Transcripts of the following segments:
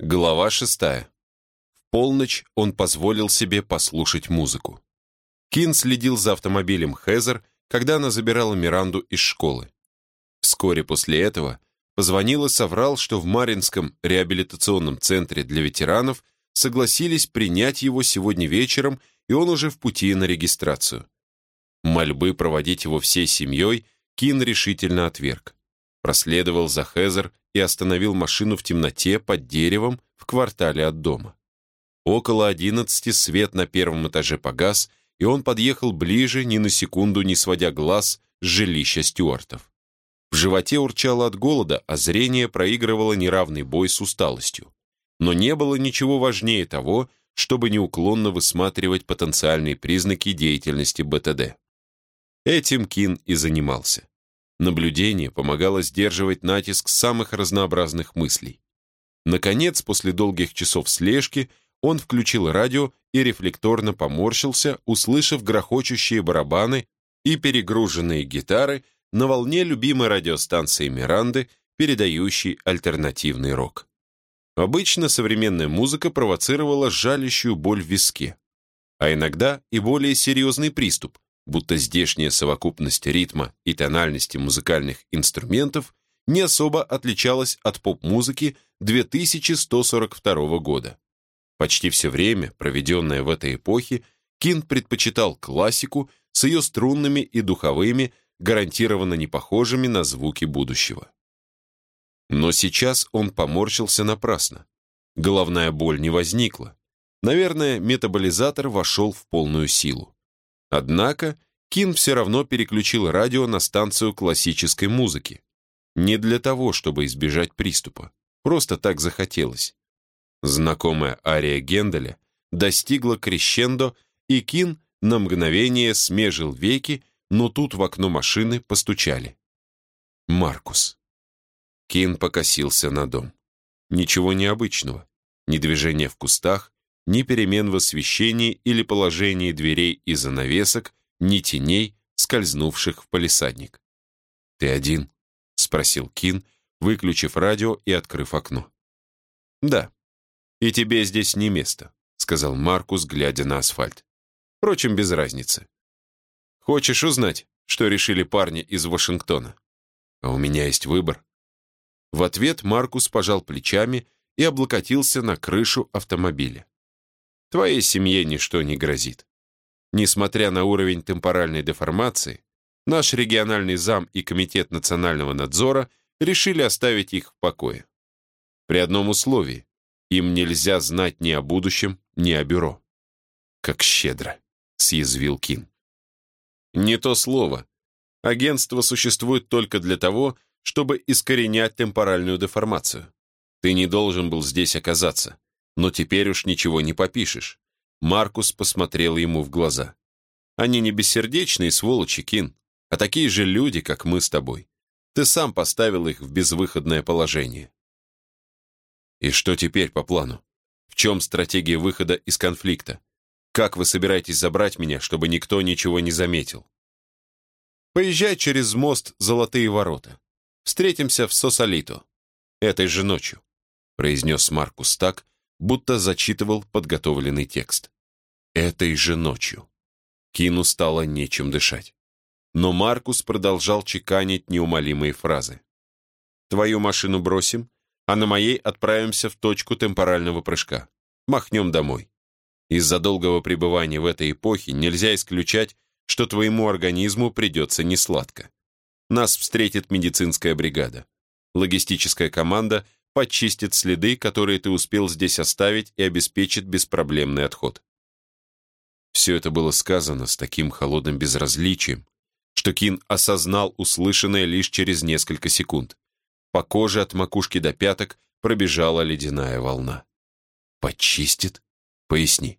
Глава шестая. В полночь он позволил себе послушать музыку. Кин следил за автомобилем Хезер, когда она забирала Миранду из школы. Вскоре после этого позвонил и соврал, что в Маринском реабилитационном центре для ветеранов согласились принять его сегодня вечером, и он уже в пути на регистрацию. Мольбы проводить его всей семьей Кин решительно отверг. Проследовал за Хезер и остановил машину в темноте под деревом в квартале от дома. Около одиннадцати свет на первом этаже погас, и он подъехал ближе, ни на секунду не сводя глаз с жилища Стюартов. В животе урчало от голода, а зрение проигрывало неравный бой с усталостью. Но не было ничего важнее того, чтобы неуклонно высматривать потенциальные признаки деятельности БТД. Этим Кин и занимался. Наблюдение помогало сдерживать натиск самых разнообразных мыслей. Наконец, после долгих часов слежки, он включил радио и рефлекторно поморщился, услышав грохочущие барабаны и перегруженные гитары на волне любимой радиостанции Миранды, передающей альтернативный рок. Обычно современная музыка провоцировала жалящую боль в виске, а иногда и более серьезный приступ, будто здешняя совокупность ритма и тональности музыкальных инструментов не особо отличалась от поп-музыки 2142 года. Почти все время, проведенное в этой эпохе, Кин предпочитал классику с ее струнными и духовыми, гарантированно не похожими на звуки будущего. Но сейчас он поморщился напрасно. Головная боль не возникла. Наверное, метаболизатор вошел в полную силу. Однако Кин все равно переключил радио на станцию классической музыки. Не для того, чтобы избежать приступа. Просто так захотелось. Знакомая ария Генделя достигла крещендо, и Кин на мгновение смежил веки, но тут в окно машины постучали. Маркус. Кин покосился на дом. Ничего необычного. Ни движения в кустах, ни перемен в освещении или положении дверей и занавесок, ни теней, скользнувших в палисадник. «Ты один?» — спросил Кин, выключив радио и открыв окно. «Да. И тебе здесь не место», — сказал Маркус, глядя на асфальт. «Впрочем, без разницы. Хочешь узнать, что решили парни из Вашингтона? А у меня есть выбор». В ответ Маркус пожал плечами и облокотился на крышу автомобиля. Твоей семье ничто не грозит. Несмотря на уровень темпоральной деформации, наш региональный зам и Комитет национального надзора решили оставить их в покое. При одном условии – им нельзя знать ни о будущем, ни о бюро. «Как щедро», – съязвил Кин. «Не то слово. Агентство существует только для того, чтобы искоренять темпоральную деформацию. Ты не должен был здесь оказаться. Но теперь уж ничего не попишешь. Маркус посмотрел ему в глаза. Они не бессердечные сволочи, Кин, а такие же люди, как мы с тобой. Ты сам поставил их в безвыходное положение. И что теперь по плану? В чем стратегия выхода из конфликта? Как вы собираетесь забрать меня, чтобы никто ничего не заметил? Поезжай через мост Золотые ворота. Встретимся в Сосалито. Этой же ночью, произнес Маркус так, будто зачитывал подготовленный текст. Этой же ночью. Кину стало нечем дышать. Но Маркус продолжал чеканить неумолимые фразы. «Твою машину бросим, а на моей отправимся в точку темпорального прыжка. Махнем домой. Из-за долгого пребывания в этой эпохе нельзя исключать, что твоему организму придется несладко. Нас встретит медицинская бригада. Логистическая команда почистит следы, которые ты успел здесь оставить и обеспечит беспроблемный отход. Все это было сказано с таким холодным безразличием, что Кин осознал услышанное лишь через несколько секунд. По коже от макушки до пяток пробежала ледяная волна. «Почистит? Поясни».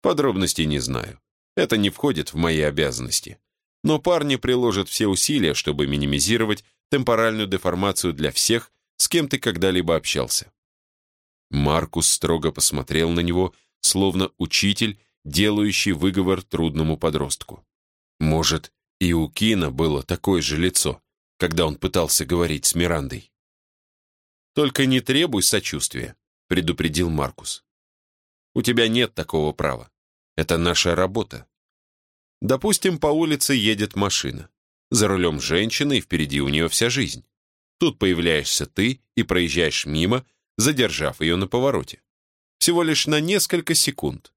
Подробностей не знаю. Это не входит в мои обязанности. Но парни приложат все усилия, чтобы минимизировать темпоральную деформацию для всех, с кем ты когда-либо общался». Маркус строго посмотрел на него, словно учитель, делающий выговор трудному подростку. Может, и у Кина было такое же лицо, когда он пытался говорить с Мирандой. «Только не требуй сочувствия», — предупредил Маркус. «У тебя нет такого права. Это наша работа. Допустим, по улице едет машина. За рулем женщина, и впереди у нее вся жизнь. Тут появляешься ты и проезжаешь мимо, задержав ее на повороте. Всего лишь на несколько секунд.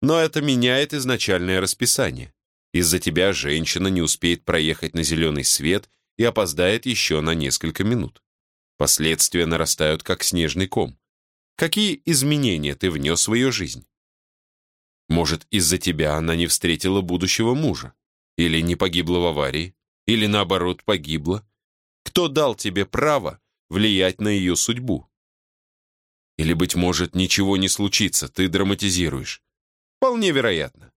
Но это меняет изначальное расписание. Из-за тебя женщина не успеет проехать на зеленый свет и опоздает еще на несколько минут. Последствия нарастают, как снежный ком. Какие изменения ты внес в свою жизнь? Может, из-за тебя она не встретила будущего мужа? Или не погибла в аварии? Или, наоборот, погибла? Кто дал тебе право влиять на ее судьбу? Или, быть может, ничего не случится, ты драматизируешь? Вполне вероятно.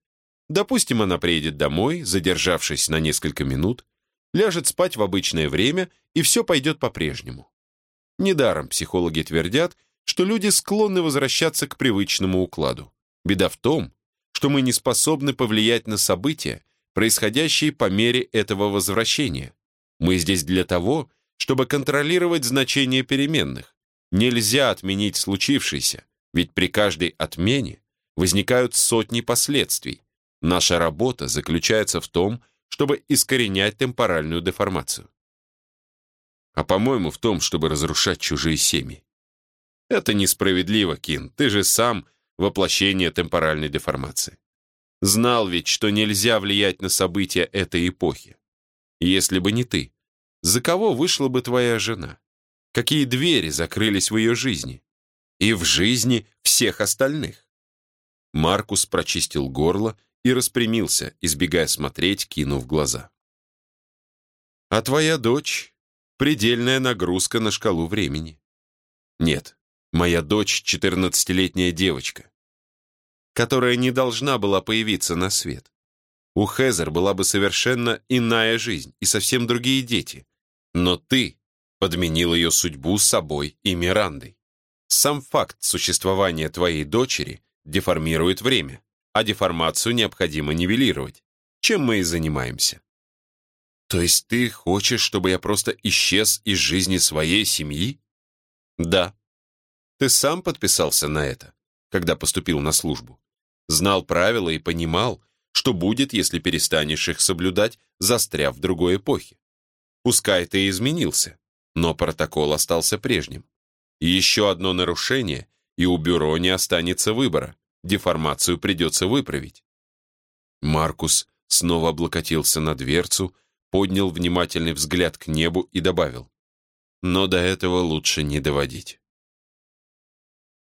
Допустим, она приедет домой, задержавшись на несколько минут, ляжет спать в обычное время, и все пойдет по-прежнему. Недаром психологи твердят, что люди склонны возвращаться к привычному укладу. Беда в том, что мы не способны повлиять на события, происходящие по мере этого возвращения. Мы здесь для того, чтобы контролировать значение переменных. Нельзя отменить случившееся, ведь при каждой отмене возникают сотни последствий. Наша работа заключается в том, чтобы искоренять темпоральную деформацию. А по-моему, в том, чтобы разрушать чужие семьи. Это несправедливо, Кин. Ты же сам воплощение темпоральной деформации. Знал ведь, что нельзя влиять на события этой эпохи. Если бы не ты, за кого вышла бы твоя жена? Какие двери закрылись в ее жизни? И в жизни всех остальных? Маркус прочистил горло и распрямился, избегая смотреть, кинув глаза. «А твоя дочь — предельная нагрузка на шкалу времени. Нет, моя дочь — четырнадцатилетняя девочка, которая не должна была появиться на свет. У Хезер была бы совершенно иная жизнь и совсем другие дети. Но ты подменил ее судьбу собой и Мирандой. Сам факт существования твоей дочери деформирует время а деформацию необходимо нивелировать, чем мы и занимаемся. То есть ты хочешь, чтобы я просто исчез из жизни своей семьи? Да. Ты сам подписался на это, когда поступил на службу. Знал правила и понимал, что будет, если перестанешь их соблюдать, застряв в другой эпохе. Пускай ты изменился, но протокол остался прежним. Еще одно нарушение, и у бюро не останется выбора деформацию придется выправить. Маркус снова облокотился на дверцу, поднял внимательный взгляд к небу и добавил. Но до этого лучше не доводить.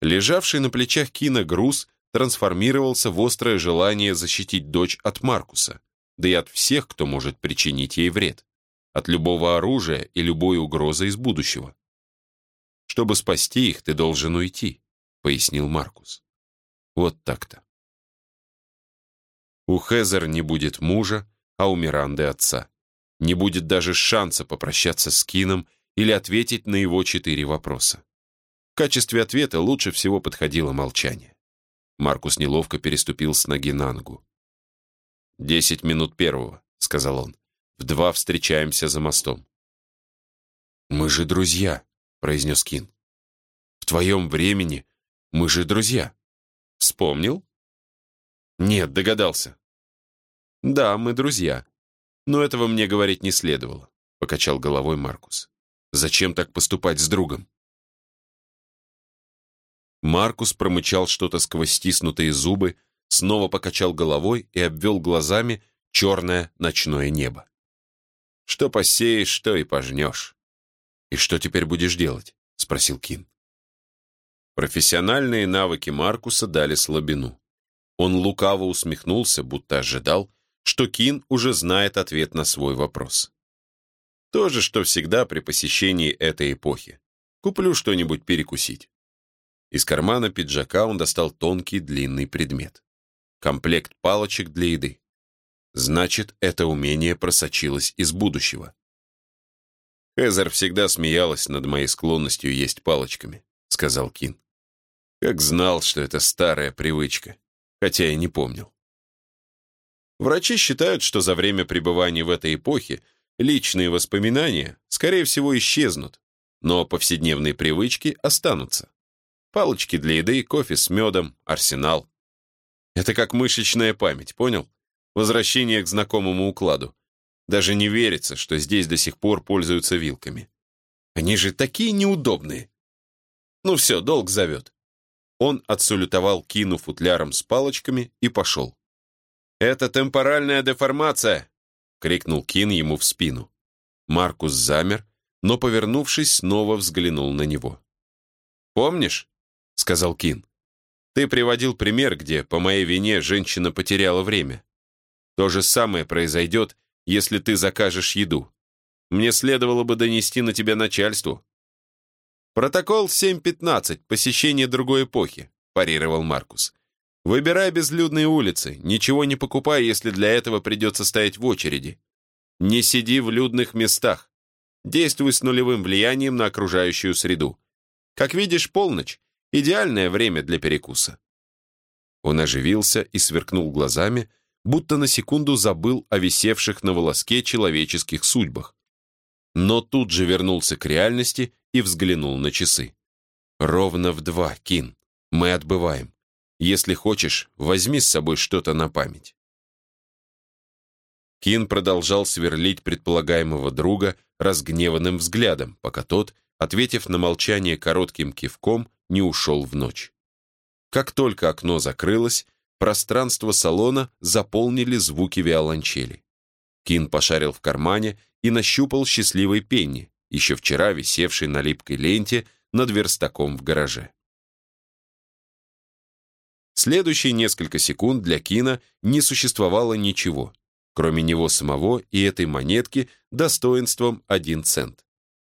Лежавший на плечах Кина груз трансформировался в острое желание защитить дочь от Маркуса, да и от всех, кто может причинить ей вред, от любого оружия и любой угрозы из будущего. «Чтобы спасти их, ты должен уйти», — пояснил Маркус. Вот так-то. У Хезер не будет мужа, а у Миранды отца. Не будет даже шанса попрощаться с Кином или ответить на его четыре вопроса. В качестве ответа лучше всего подходило молчание. Маркус неловко переступил с ноги на ногу. «Десять минут первого», — сказал он. «В два встречаемся за мостом». «Мы же друзья», — произнес Кин. «В твоем времени мы же друзья». Вспомнил? Нет, догадался. Да, мы друзья. Но этого мне говорить не следовало, покачал головой Маркус. Зачем так поступать с другом? Маркус промычал что-то сквозь стиснутые зубы, снова покачал головой и обвел глазами черное ночное небо. «Что посеешь, что и пожнешь». «И что теперь будешь делать?» — спросил Кин. Профессиональные навыки Маркуса дали слабину. Он лукаво усмехнулся, будто ожидал, что Кин уже знает ответ на свой вопрос. То же, что всегда при посещении этой эпохи. Куплю что-нибудь перекусить. Из кармана пиджака он достал тонкий длинный предмет. Комплект палочек для еды. Значит, это умение просочилось из будущего. Хезер всегда смеялась над моей склонностью есть палочками, сказал Кин. Как знал, что это старая привычка, хотя и не помнил. Врачи считают, что за время пребывания в этой эпохе личные воспоминания, скорее всего, исчезнут, но повседневные привычки останутся. Палочки для еды, кофе с медом, арсенал. Это как мышечная память, понял? Возвращение к знакомому укладу. Даже не верится, что здесь до сих пор пользуются вилками. Они же такие неудобные. Ну все, долг зовет. Он отсулютовал Кину футляром с палочками и пошел. «Это темпоральная деформация!» — крикнул Кин ему в спину. Маркус замер, но, повернувшись, снова взглянул на него. «Помнишь?» — сказал Кин. «Ты приводил пример, где, по моей вине, женщина потеряла время. То же самое произойдет, если ты закажешь еду. Мне следовало бы донести на тебя начальству». «Протокол 7.15. Посещение другой эпохи», – парировал Маркус. «Выбирай безлюдные улицы. Ничего не покупай, если для этого придется стоять в очереди. Не сиди в людных местах. Действуй с нулевым влиянием на окружающую среду. Как видишь, полночь – идеальное время для перекуса». Он оживился и сверкнул глазами, будто на секунду забыл о висевших на волоске человеческих судьбах. Но тут же вернулся к реальности и взглянул на часы. «Ровно в два, Кин. Мы отбываем. Если хочешь, возьми с собой что-то на память». Кин продолжал сверлить предполагаемого друга разгневанным взглядом, пока тот, ответив на молчание коротким кивком, не ушел в ночь. Как только окно закрылось, Пространство салона заполнили звуки виолончели. Кин пошарил в кармане и нащупал счастливый пенни, еще вчера висевший на липкой ленте над верстаком в гараже. Следующие несколько секунд для Кина не существовало ничего, кроме него самого и этой монетки достоинством один цент.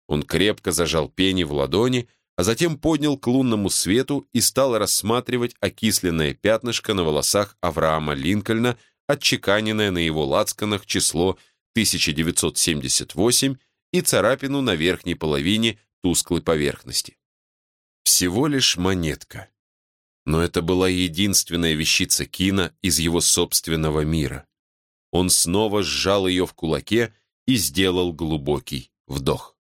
Он крепко зажал пенни в ладони, а затем поднял к лунному свету и стал рассматривать окисленное пятнышко на волосах Авраама Линкольна, отчеканенное на его лацканах число 1978 и царапину на верхней половине тусклой поверхности. Всего лишь монетка. Но это была единственная вещица Кина из его собственного мира. Он снова сжал ее в кулаке и сделал глубокий вдох.